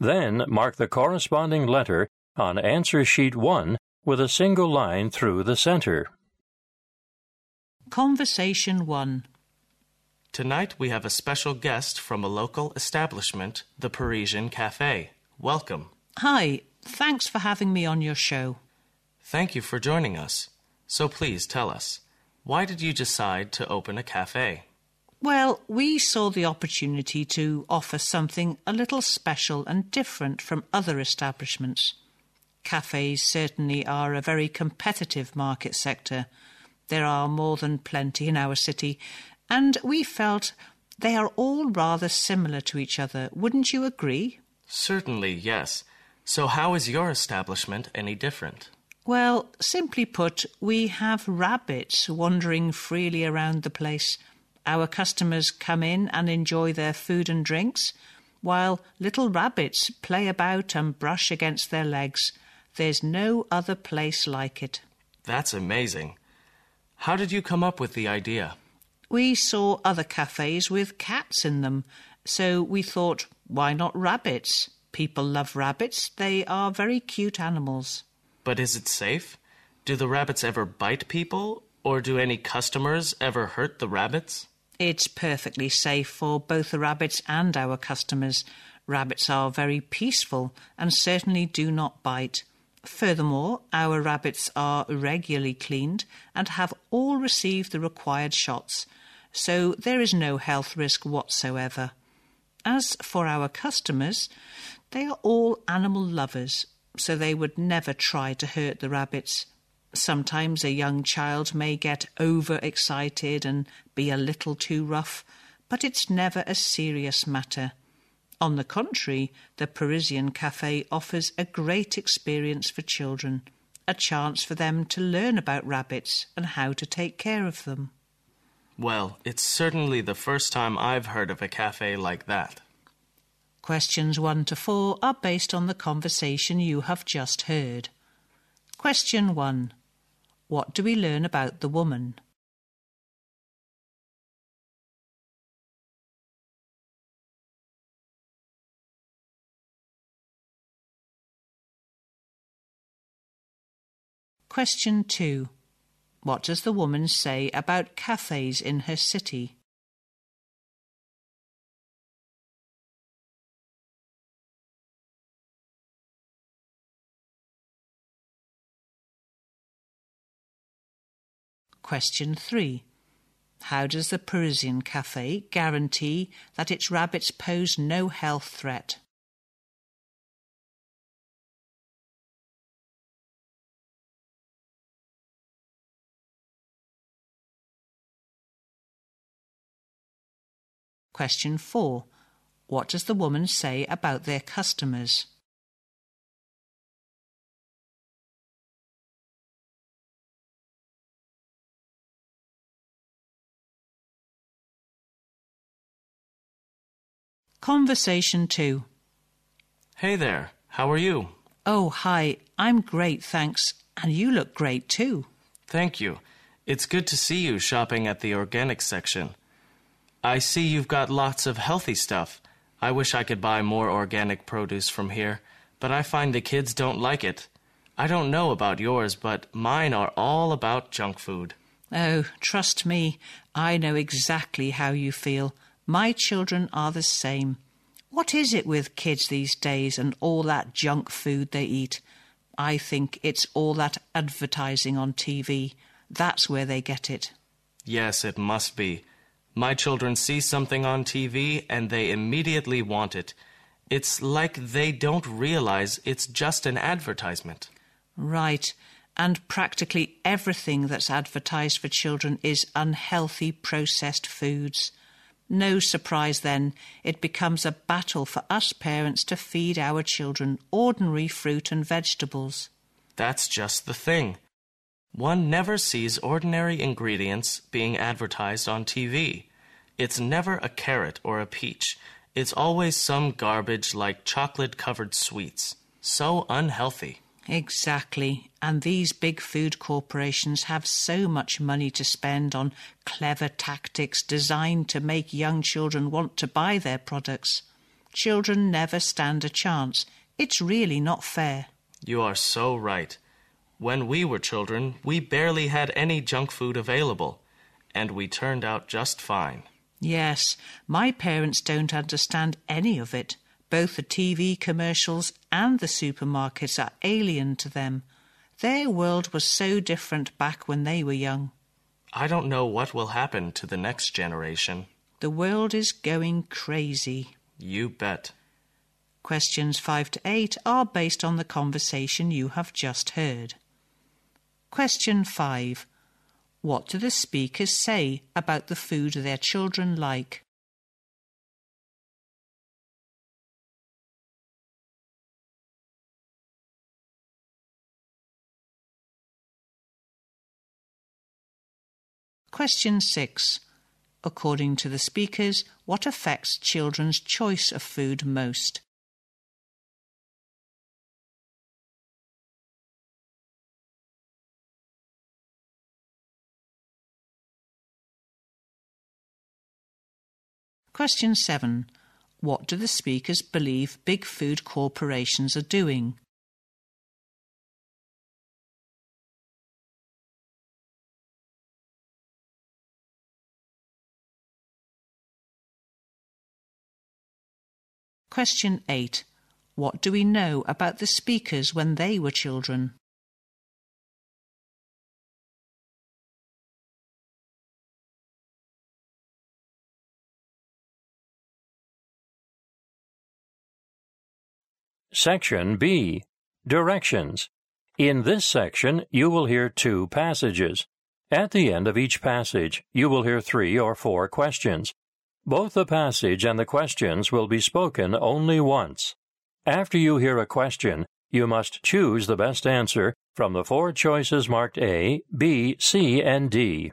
Then mark the corresponding letter on answer sheet 1 with a single line through the center. Conversation 1. Tonight we have a special guest from a local establishment, the Parisian Cafe. Welcome. Hi, thanks for having me on your show. Thank you for joining us. So please tell us, why did you decide to open a cafe? Well, we saw the opportunity to offer something a little special and different from other establishments. Cafes certainly are a very competitive market sector. There are more than plenty in our city, and we felt they are all rather similar to each other. Wouldn't you agree? Certainly, yes. So, how is your establishment any different? Well, simply put, we have rabbits wandering freely around the place. Our customers come in and enjoy their food and drinks, while little rabbits play about and brush against their legs. There's no other place like it. That's amazing. How did you come up with the idea? We saw other cafes with cats in them, so we thought, why not rabbits? People love rabbits. They are very cute animals. But is it safe? Do the rabbits ever bite people, or do any customers ever hurt the rabbits? It's perfectly safe for both the rabbits and our customers. Rabbits are very peaceful and certainly do not bite. Furthermore, our rabbits are regularly cleaned and have all received the required shots, so there is no health risk whatsoever. As for our customers, they are all animal lovers, so they would never try to hurt the rabbits. Sometimes a young child may get overexcited and be a little too rough, but it's never a serious matter. On the contrary, the Parisian Cafe offers a great experience for children, a chance for them to learn about rabbits and how to take care of them. Well, it's certainly the first time I've heard of a cafe like that. Questions 1 to 4 are based on the conversation you have just heard. Question 1. What do we learn about the woman? Question 2. What does the woman say about cafes in her city? Question 3. How does the Parisian cafe guarantee that its rabbits pose no health threat? Question 4. What does the woman say about their customers? Conversation 2. Hey there, how are you? Oh, hi, I'm great, thanks. And you look great too. Thank you. It's good to see you shopping at the organic section. I see you've got lots of healthy stuff. I wish I could buy more organic produce from here, but I find the kids don't like it. I don't know about yours, but mine are all about junk food. Oh, trust me, I know exactly how you feel. My children are the same. What is it with kids these days and all that junk food they eat? I think it's all that advertising on TV. That's where they get it. Yes, it must be. My children see something on TV and they immediately want it. It's like they don't realize it's just an advertisement. Right. And practically everything that's advertised for children is unhealthy processed foods. No surprise then, it becomes a battle for us parents to feed our children ordinary fruit and vegetables. That's just the thing. One never sees ordinary ingredients being advertised on TV. It's never a carrot or a peach. It's always some garbage like chocolate covered sweets. So unhealthy. Exactly. And these big food corporations have so much money to spend on clever tactics designed to make young children want to buy their products. Children never stand a chance. It's really not fair. You are so right. When we were children, we barely had any junk food available, and we turned out just fine. Yes, my parents don't understand any of it. Both the TV commercials and the supermarkets are alien to them. Their world was so different back when they were young. I don't know what will happen to the next generation. The world is going crazy. You bet. Questions 5 to 8 are based on the conversation you have just heard. Question 5. What do the speakers say about the food their children like? Question 6. According to the speakers, what affects children's choice of food most? Question 7. What do the speakers believe big food corporations are doing? Question 8. What do we know about the speakers when they were children? Section B Directions. In this section, you will hear two passages. At the end of each passage, you will hear three or four questions. Both the passage and the questions will be spoken only once. After you hear a question, you must choose the best answer from the four choices marked A, B, C, and D.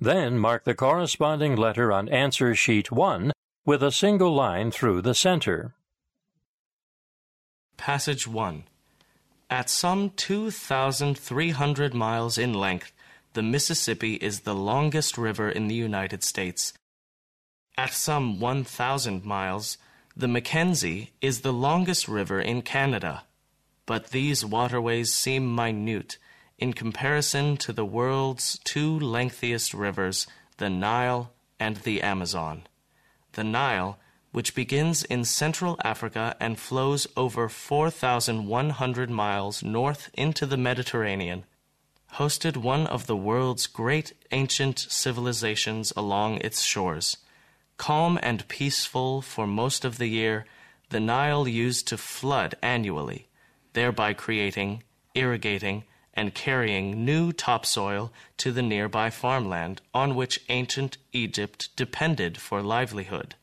Then mark the corresponding letter on answer sheet 1 with a single line through the center. Passage 1. At some 2,300 miles in length, the Mississippi is the longest river in the United States at some 1,000 miles, the Mackenzie is the longest river in Canada, but these waterways seem minute in comparison to the world's two lengthiest rivers, the Nile and the Amazon. The Nile, which begins in Central Africa and flows over 4,100 miles north into the Mediterranean, hosted one of the world's great ancient civilizations along its shores. Calm and peaceful for most of the year, the Nile used to flood annually, thereby creating, irrigating, and carrying new topsoil to the nearby farmland on which ancient Egypt depended for livelihood.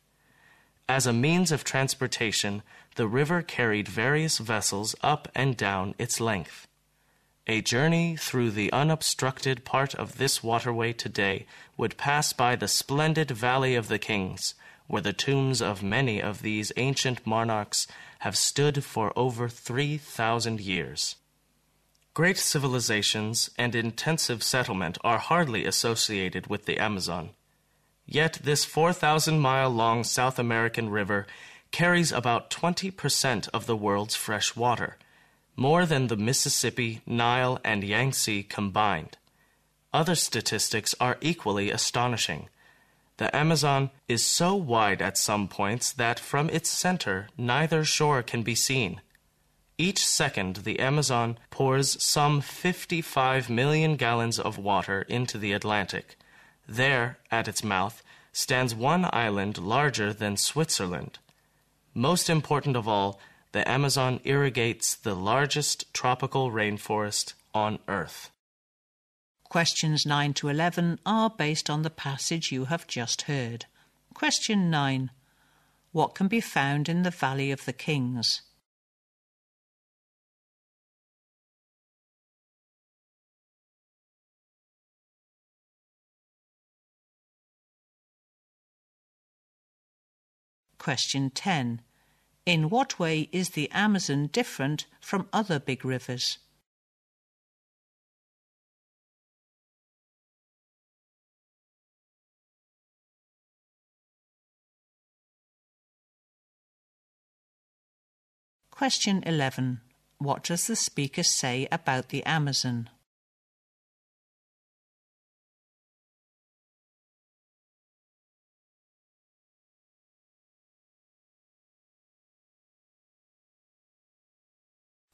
As a means of transportation, the river carried various vessels up and down its length. A journey through the unobstructed part of this waterway today would pass by the splendid Valley of the Kings, where the tombs of many of these ancient monarchs have stood for over 3,000 years. Great civilizations and intensive settlement are hardly associated with the Amazon. Yet this 4,000 mile long South American river carries about 20% of the world's fresh water more than the Mississippi, Nile, and Yangtze combined. Other statistics are equally astonishing. The Amazon is so wide at some points that from its center neither shore can be seen. Each second, the Amazon pours some 55 million gallons of water into the Atlantic. There, at its mouth, stands one island larger than Switzerland. Most important of all, the Amazon irrigates the largest tropical rainforest on Earth. Questions 9 to 11 are based on the passage you have just heard. Question 9. What can be found in the Valley of the Kings? Question 10. In what way is the Amazon different from other big rivers? Question 11. What does the speaker say about the Amazon?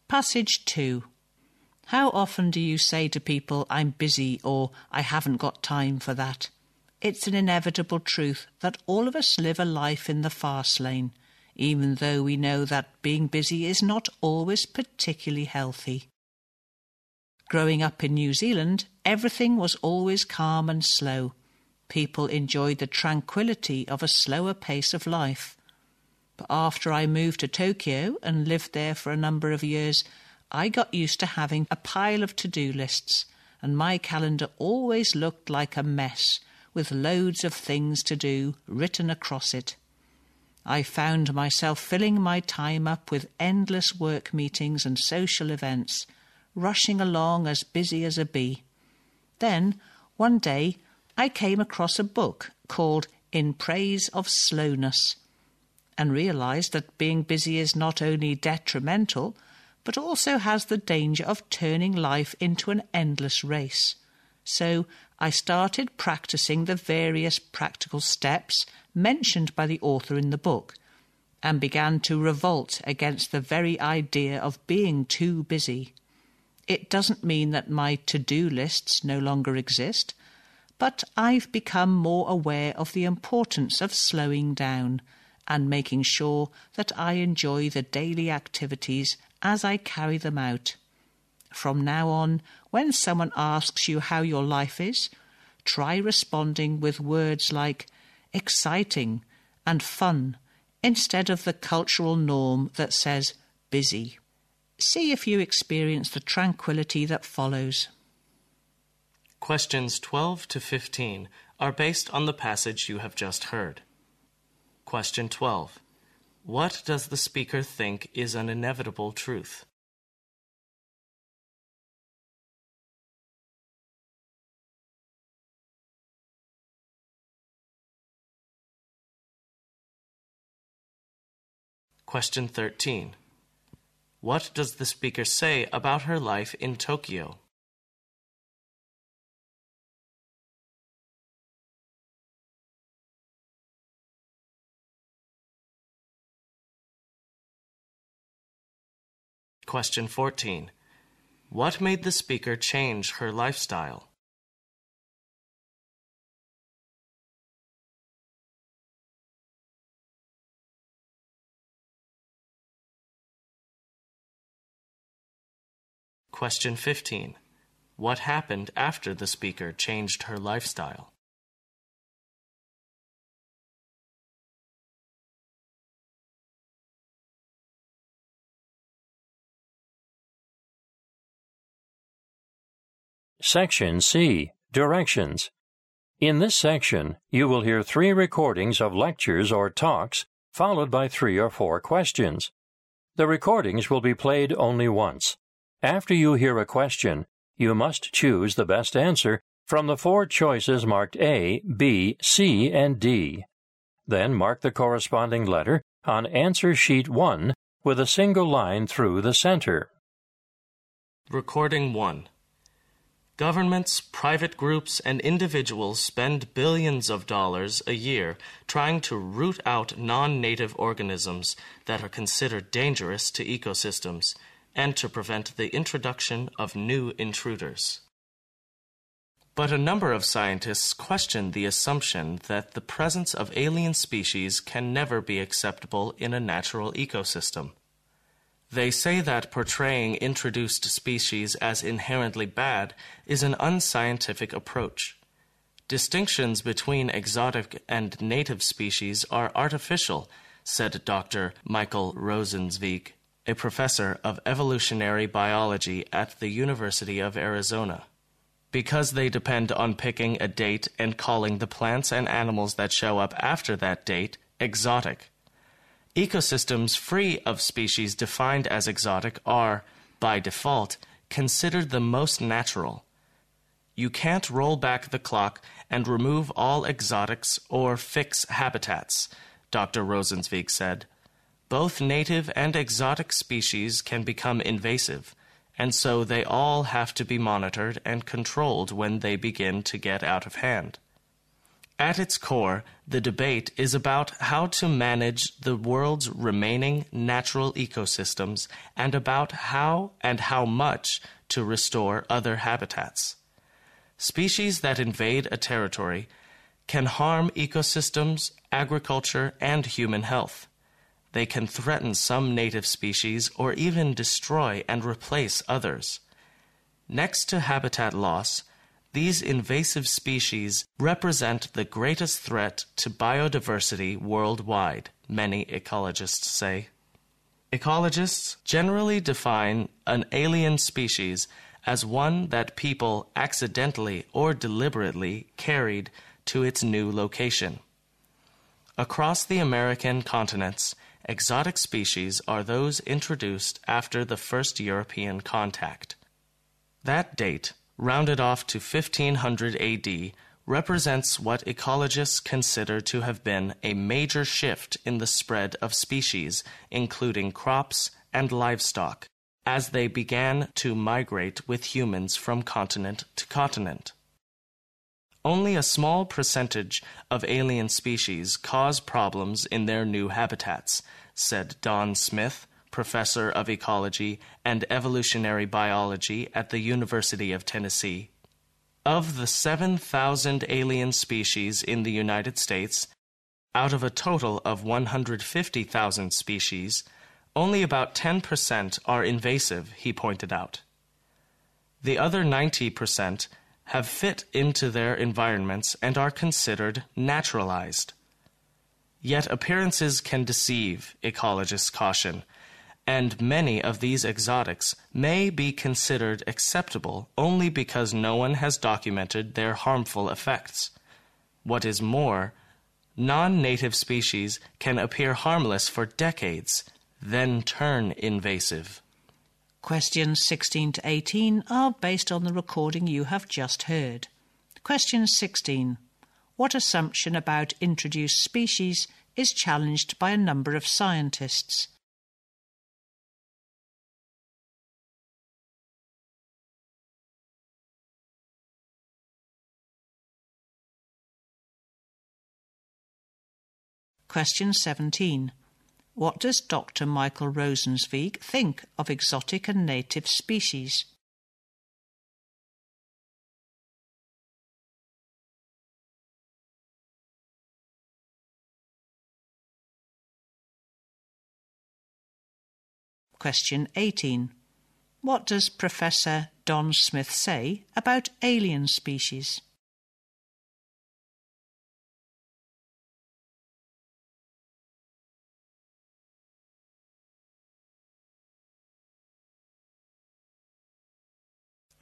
Passage 2. How often do you say to people, I'm busy or I haven't got time for that? It's an inevitable truth that all of us live a life in the fast lane, even though we know that being busy is not always particularly healthy. Growing up in New Zealand, everything was always calm and slow. People enjoyed the tranquility of a slower pace of life. But after I moved to Tokyo and lived there for a number of years, I got used to having a pile of to do lists, and my calendar always looked like a mess with loads of things to do written across it. I found myself filling my time up with endless work meetings and social events, rushing along as busy as a bee. Then, one day, I came across a book called In Praise of Slowness and realize that being busy is not only detrimental, but also has the danger of turning life into an endless race. So I started practicing the various practical steps mentioned by the author in the book and began to revolt against the very idea of being too busy. It doesn't mean that my to do lists no longer exist, but I've become more aware of the importance of slowing down and making sure that I enjoy the daily activities as I carry them out. From now on, when someone asks you how your life is, try responding with words like exciting and fun instead of the cultural norm that says busy. See if you experience the tranquility that follows. Questions 12 to 15 are based on the passage you have just heard. Question 12. What does the speaker think is an inevitable truth? Question 13. What does the speaker say about her life in Tokyo? Question 14. What made the speaker change her lifestyle? Question 15. What happened after the speaker changed her lifestyle? Section C Directions. In this section, you will hear three recordings of lectures or talks, followed by three or four questions. The recordings will be played only once. After you hear a question, you must choose the best answer from the four choices marked A, B, C, and D. Then mark the corresponding letter on answer sheet 1 with a single line through the center. Recording 1. Governments, private groups, and individuals spend billions of dollars a year trying to root out non native organisms that are considered dangerous to ecosystems and to prevent the introduction of new intruders. But a number of scientists question the assumption that the presence of alien species can never be acceptable in a natural ecosystem. They say that portraying introduced species as inherently bad is an unscientific approach. Distinctions between exotic and native species are artificial, said Dr. Michael Rosenzweig, a professor of evolutionary biology at the University of Arizona. Because they depend on picking a date and calling the plants and animals that show up after that date exotic. Ecosystems free of species defined as exotic are, by default, considered the most natural. You can't roll back the clock and remove all exotics or fix habitats, Dr. Rosenzweig said. Both native and exotic species can become invasive, and so they all have to be monitored and controlled when they begin to get out of hand. At its core, the debate is about how to manage the world's remaining natural ecosystems and about how and how much to restore other habitats. Species that invade a territory can harm ecosystems, agriculture, and human health. They can threaten some native species or even destroy and replace others. Next to habitat loss, these invasive species represent the greatest threat to biodiversity worldwide, many ecologists say. Ecologists generally define an alien species as one that people accidentally or deliberately carried to its new location. Across the American continents, exotic species are those introduced after the first European contact. That date, rounded off to 1500 AD, represents what ecologists consider to have been a major shift in the spread of species, including crops and livestock, as they began to migrate with humans from continent to continent. Only a small percentage of alien species cause problems in their new habitats, said Don Smith, professor of ecology and evolutionary biology at the University of Tennessee. Of the 7,000 alien species in the United States, out of a total of 150,000 species, only about 10% are invasive, he pointed out. The other 90% have fit into their environments and are considered naturalized. Yet appearances can deceive, ecologists caution, and many of these exotics may be considered acceptable only because no one has documented their harmful effects. What is more, non native species can appear harmless for decades, then turn invasive. Questions 16 to 18 are based on the recording you have just heard. Question 16. What assumption about introduced species is challenged by a number of scientists? Question 17. What does Dr. Michael Rosenzweig think of exotic and native species? Question 18. What does Professor Don Smith say about alien species?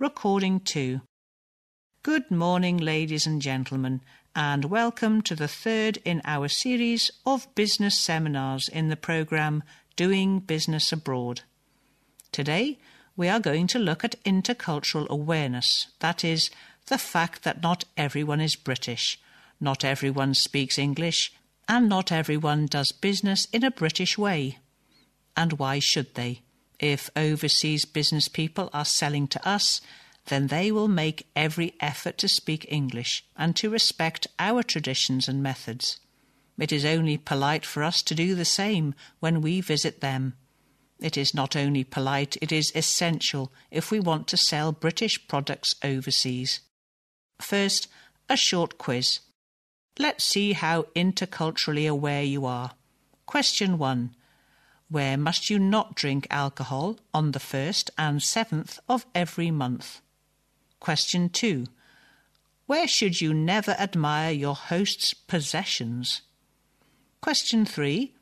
Recording 2. Good morning, ladies and gentlemen, and welcome to the third in our series of business seminars in the programme Doing Business Abroad. Today, we are going to look at intercultural awareness that is, the fact that not everyone is British, not everyone speaks English, and not everyone does business in a British way. And why should they? If overseas business people are selling to us, then they will make every effort to speak English and to respect our traditions and methods. It is only polite for us to do the same when we visit them. It is not only polite, it is essential if we want to sell British products overseas. First, a short quiz. Let's see how interculturally aware you are. Question 1. Where must you not drink alcohol on the 1st and 7th of every month? Question 2. Where should you never admire your host's possessions? Question 3.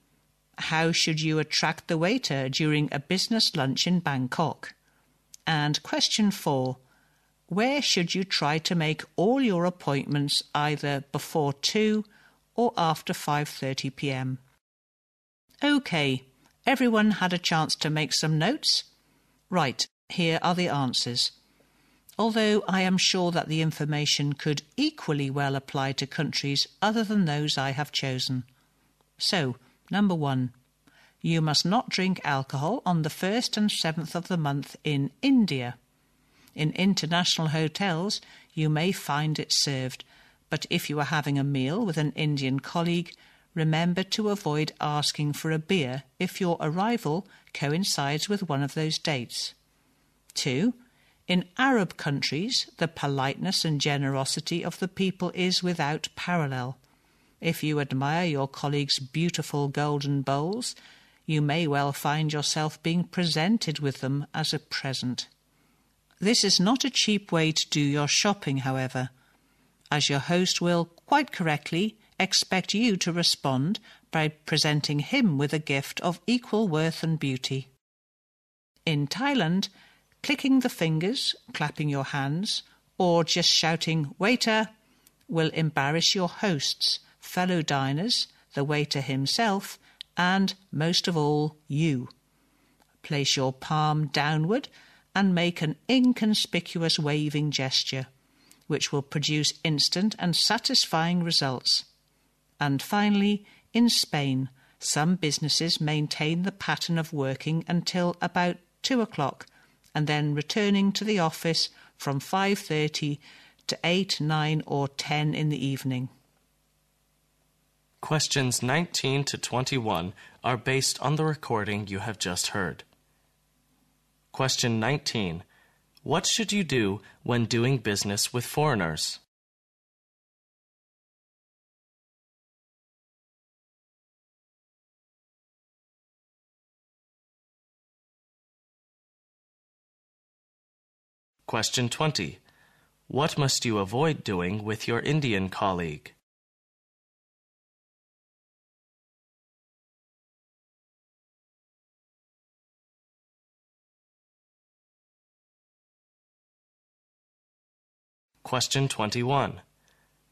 How should you attract the waiter during a business lunch in Bangkok? And question 4. Where should you try to make all your appointments either before 2 or after 5:30 p.m.? Okay, Everyone had a chance to make some notes? Right, here are the answers. Although I am sure that the information could equally well apply to countries other than those I have chosen. So, number one, you must not drink alcohol on the 1st and 7th of the month in India. In international hotels, you may find it served, but if you are having a meal with an Indian colleague, remember to avoid asking for a beer if your arrival coincides with one of those dates. 2. In Arab countries, the politeness and generosity of the people is without parallel. If you admire your colleague's beautiful golden bowls, you may well find yourself being presented with them as a present. This is not a cheap way to do your shopping, however, as your host will, quite correctly, expect you to respond by presenting him with a gift of equal worth and beauty. In Thailand, clicking the fingers, clapping your hands, or just shouting, waiter, will embarrass your hosts, fellow diners, the waiter himself, and, most of all, you. Place your palm downward and make an inconspicuous waving gesture, which will produce instant and satisfying results. And finally, in Spain, some businesses maintain the pattern of working until about two o'clock and then returning to the office from 5.30 to 8, 9 or 10 in the evening. Questions 19 to 21 are based on the recording you have just heard. Question 19. What should you do when doing business with foreigners? Question 20. What must you avoid doing with your Indian colleague? Question 21.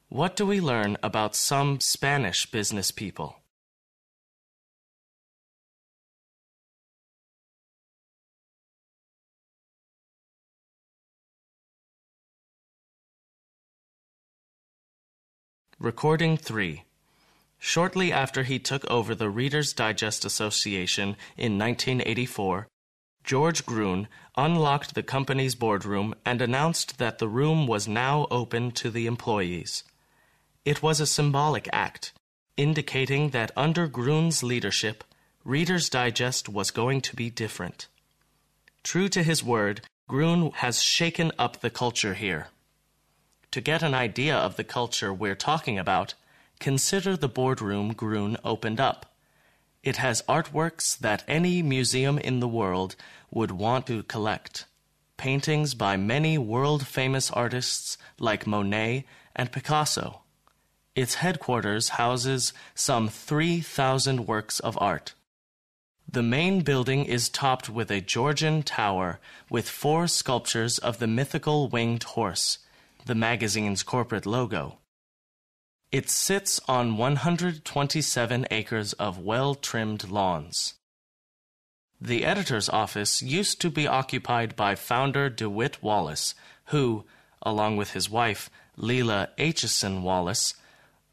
What do we learn about some Spanish business people? Recording 3. Shortly after he took over the Reader's Digest Association in 1984, George Grune unlocked the company's boardroom and announced that the room was now open to the employees. It was a symbolic act, indicating that under Grune's leadership, Reader's Digest was going to be different. True to his word, Grune has shaken up the culture here. To get an idea of the culture we're talking about, consider the boardroom Grune opened up. It has artworks that any museum in the world would want to collect. Paintings by many world famous artists like Monet and Picasso. Its headquarters houses some 3,000 works of art. The main building is topped with a Georgian tower with four sculptures of the mythical winged horse the magazine's corporate logo. It sits on 127 acres of well trimmed lawns. The editor's office used to be occupied by founder DeWitt Wallace, who, along with his wife, Lila Acheson Wallace,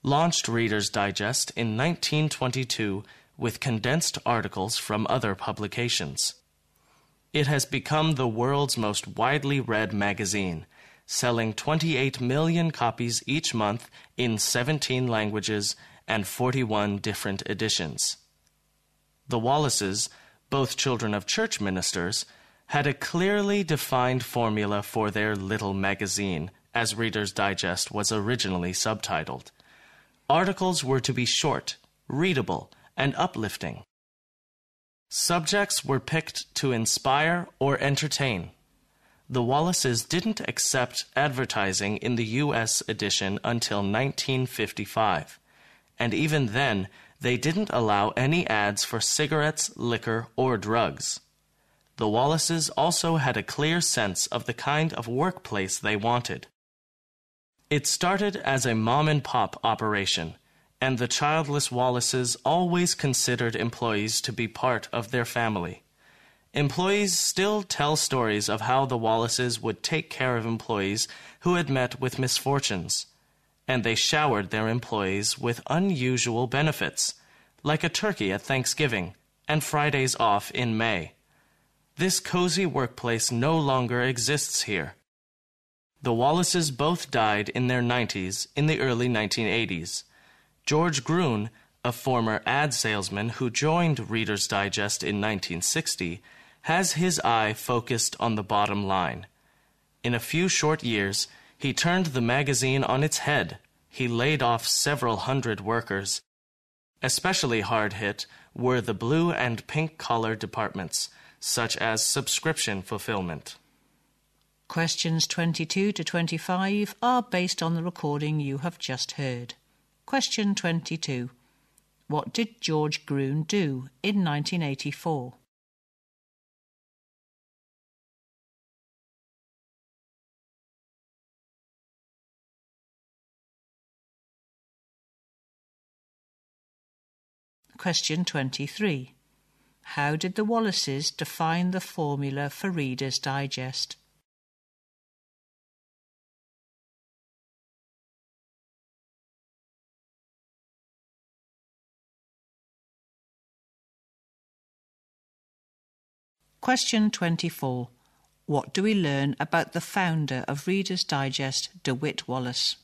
launched Reader's Digest in 1922 with condensed articles from other publications. It has become the world's most widely read magazine selling 28 million copies each month in 17 languages and 41 different editions. The Wallaces, both children of church ministers, had a clearly defined formula for their little magazine, as Reader's Digest was originally subtitled. Articles were to be short, readable, and uplifting. Subjects were picked to inspire or entertain. The Wallaces didn't accept advertising in the U.S. edition until 1955, and even then, they didn't allow any ads for cigarettes, liquor, or drugs. The Wallaces also had a clear sense of the kind of workplace they wanted. It started as a mom and pop operation, and the childless Wallaces always considered employees to be part of their family. Employees still tell stories of how the Wallaces would take care of employees who had met with misfortunes, and they showered their employees with unusual benefits, like a turkey at Thanksgiving and Fridays off in May. This cozy workplace no longer exists here. The Wallaces both died in their 90s in the early 1980s. George Grune, a former ad salesman who joined Reader's Digest in 1960, has his eye focused on the bottom line. In a few short years, he turned the magazine on its head. He laid off several hundred workers. Especially hard hit were the blue and pink collar departments such as subscription fulfillment. Questions 22 to 25 are based on the recording you have just heard. Question 22. What did George Grune do in 1984? Question 23. How did the Wallaces define the formula for Reader's Digest? Question 24. What do we learn about the founder of Reader's Digest, DeWitt Wallace?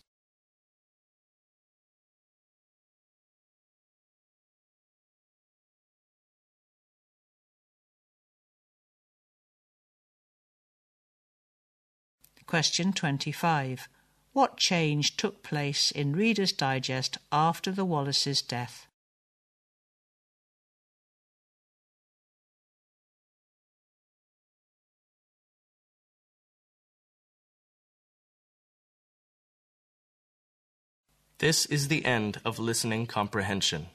Question 25. What change took place in Reader's Digest after the Wallace's death? This is the end of listening comprehension.